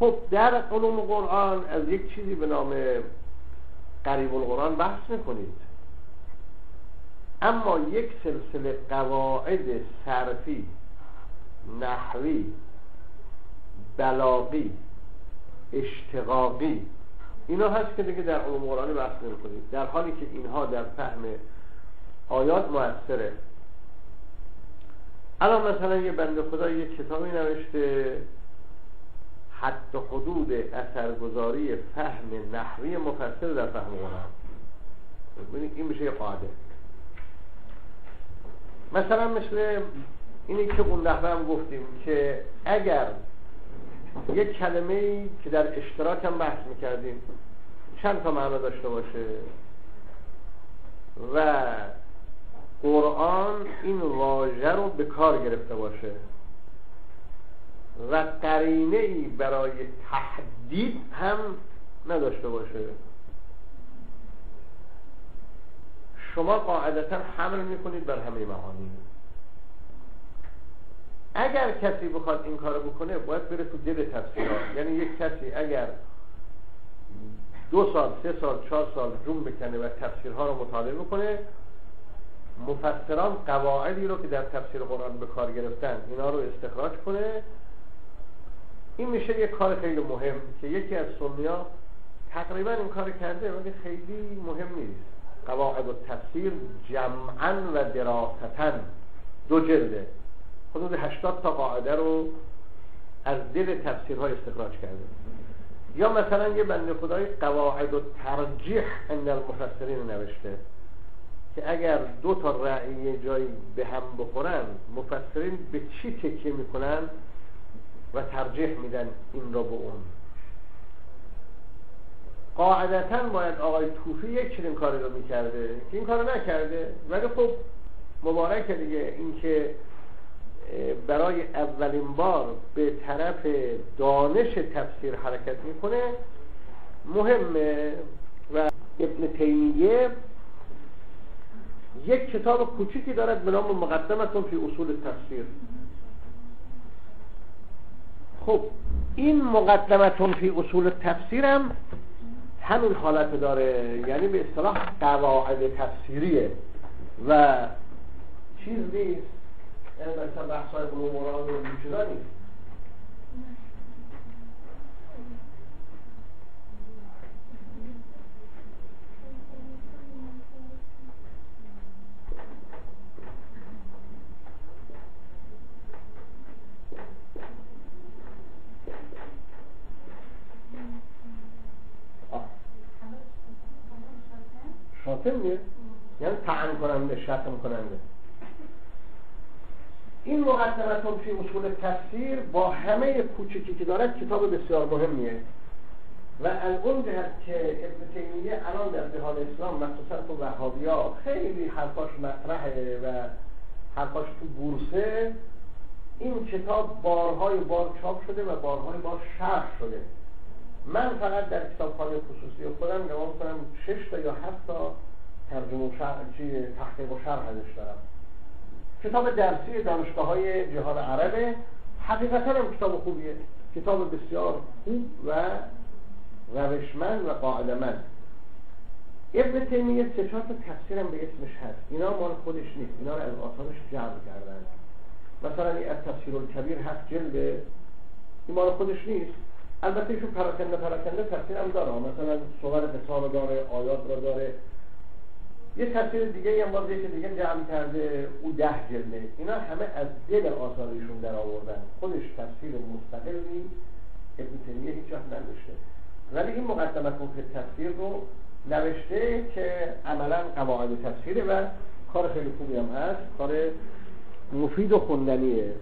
خب در علوم قرآن از یک چیزی به نام قریب القرآن بحث می‌کنید. اما یک سلسله قواعد صرفی نحوی بلاغی اشتقاقی اینا هست که دیگه در علوم قرآنی بحث نمی‌کنید. در حالی که اینها در فهم آیات موثره. الان مثلا یه بنده خدا یه کتابی نوشته حد حدود اثرگذاری فهم نحوی مفسر در فهم قرآن ببینید این میشه یه قاعده. مثلا مثل اینی که اون دفعه هم گفتیم که اگر یک کلمه ای که در اشتراک هم بحث می‌کردیم چند تا معنا داشته باشه و قرآن این واژه رو به کار گرفته باشه. و قرینه ای برای تحدید هم نداشته باشه. شما قاعدتا حمل می‌کنید بر همه معانی اگر کسی بخواد این کارو بکنه باید بره تو دل تفسیرات. یعنی یک کسی اگر دو سال سه سال چهار سال جون بکنه و تفسیرها رو مطالعه بکنه مفسران قواعدی رو که در تفسیر قرآن به کار گرفتن اینا رو استخراج کنه این میشه یک کار خیلی مهم که یکی از سنیا تقریبا این کار کرده ولی خیلی مهم نیست. قواعد و تفسیر جمعا و دراستن دو جلده. حدود 80 تا قاعده رو از دل تفسیرهای استخراج کرده. یا مثلا یه بنده خدای قواعد و ترجیح ان المفسرین نوشته که اگر دو تا رأی یه جایی به هم بخورن مفسرین به چی تکیه می‌کنن؟ و ترجیح میدن این را به اون. قاعدتا باید آقای توفی یک چنین کاری رو می‌کرده که این کارو نکرده. ولی خب مبارکه دیگه اینکه برای اولین بار به طرف دانش تفسیر حرکت می‌کنه مهمه. و ابن تیمیه یک کتاب کوچیکی دارد به نام مقدمتون فی اصول تفسیر. خب این مقدمتون فی اصول تفسیرم همین حالت داره. یعنی به اصطلاح قواعد تفسیریه. و چیز نیست. یعنی مثلا بحثای علوم قرآن و نیست. شاتم یعنی تعن کننده شتم کننده. این مقدمتون فی اصول تفسیر با همه کوچکی که دارد کتاب بسیار مهمیه. و اون جهت که ابن تیمیه الان در جهان اسلام مخصوصا تو وهابی ها خیلی حرفاش مطرحه و حرفاش تو بورسه این کتاب بارهای بار چاپ شده و بارهای بار شرح شده. من فقط در کتابخانه خصوصی خودم نگاه کنم شش تا یا هفت تا ترجمه و شرح تحقیق و شرح ازش دارم. کتاب درسی دانشگاه های جهان عربه. حقیقتا هم کتاب خوبیه. کتاب بسیار خوب و روشمند و قاعدمند ابن تیمیه سه چهار تا تفسیر هم به اسمش هست. اینا مال خودش نیست. اینا رو از آثارش جمع کردن. مثلا از تفسیر الکبیر هست جلد. این مال خودش نیست. البته ایشون پراکنده پراکنده تفسیر هم داره. مثلا صور قصار رو داره آیات رو داره. یه تفسیر دیگه هم باز یکی دیگه جمع کرده او ده جلده. اینا همه از دل آثارشون در آوردن. خودش تفسیر مستقلی ابن تیمیه هیچ وقت نداشته. ولی این مقدمت که تفسیر رو نوشته که عملا قواعد تفسیره و کار خیلی خوبی هم هست. کار مفید و خوندنیه.